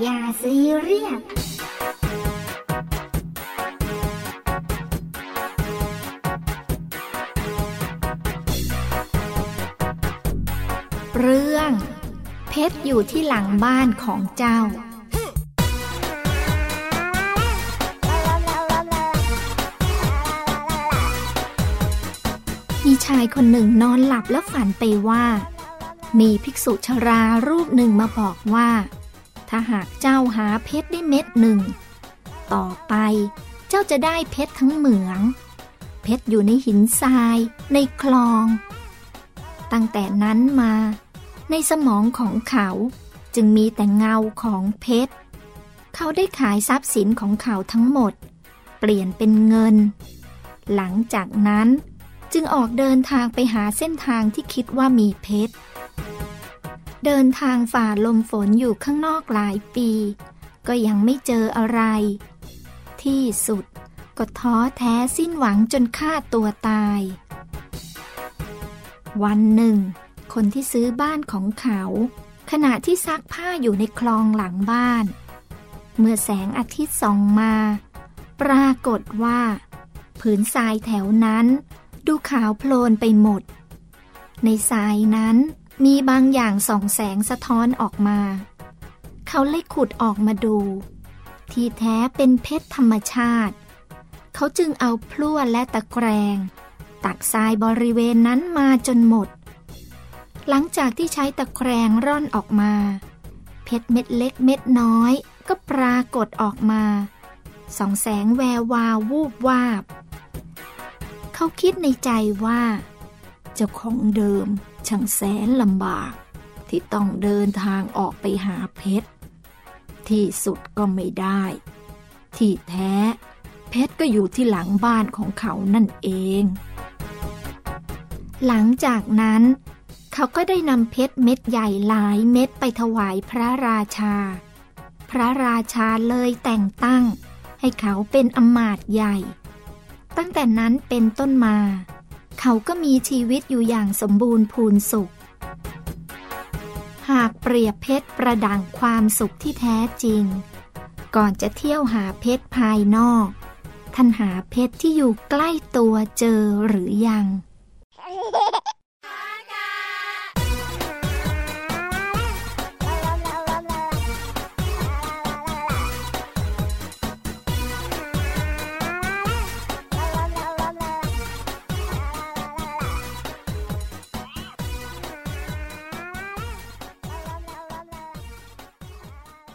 อย่าซีเรียสเรื่อง เพชรอยู่ที่หลังบ้านของเจ้ามีชายคนหนึ่งนอนหลับแล้วฝันไปว่า มีภิกษุชรารูปหนึ่งมาบอกว่า ถ้าหากเจ้าหาเพชรได้เม็ดหนึ่ง ต่อไปเจ้าจะได้เพชรทั้งเหมือง เพชรอยู่ในหินทราย ในคลอง ตั้งแต่นั้นมา ในสมองของเขาจึงมีแต่เงาของเพชร เขาได้ขายทรัพย์สินของเขาทั้งหมด เปลี่ยนเป็นเงิน หลังจากนั้นจึงออกเดินทางไปหาเส้นทางที่คิดว่ามีเพชร เดินทางฝ่าลมฝนอยู่ข้างนอกหลายปี ก็ยังไม่เจออะไร ที่สุดก็ท้อแท้สิ้นหวังจนฆ่าตัวตาย วันหนึ่ง คนที่ซื้อบ้านของเขา ขณะที่ซักผ้าอยู่ในคลองหลังบ้าน เมื่อแสงอาทิตย์ส่องมา ปรากฏว่า ผืนทรายแถวนั้น ดูขาวโพลนไปหมด ในทรายนั้น มีบางอย่างส่องแสงสะท้อนออกมา เขาเลยขุดออกมาดู ที่แท้เป็นเพชรธรรมชาติ เขาจึงเอาพลั่วและตะแกรงตักทรายบริเวณนั้นมาจนหมด หลังจากที่ใช้ตะแกรงร่อนออกมา เพชรเม็ดเล็กเม็ดน้อยก็ปรากฏออกมาส่องแสงแวววาววูบวาบ เขาคิดในใจว่า เจ้าของเดิมช่างแสนลำบาก ที่ต้องเดินทางออกไปหาเพชร ที่สุดก็ไม่ได้ ที่แท้ เพชรก็อยู่ที่หลังบ้านของเขานั่นเอง หลังจากนั้น เขาก็ได้นำเพชรเม็ดใหญ่หลายเม็ดไปถวายพระราชา พระราชาเลยแต่งตั้ง ให้เขาเป็นอมาตย์ใหญ่ ตั้งแต่นั้นเป็นต้นมา เขาก็มีชีวิตอยู่อย่างสมบูรณ์พูนสุข หากเปรียบเพชรประดังความสุขที่แท้จริง ก่อนจะเที่ยวหาเพชรภายนอก ท่านหาเพชรที่อยู่ใกล้ตัวเจอหรือยัง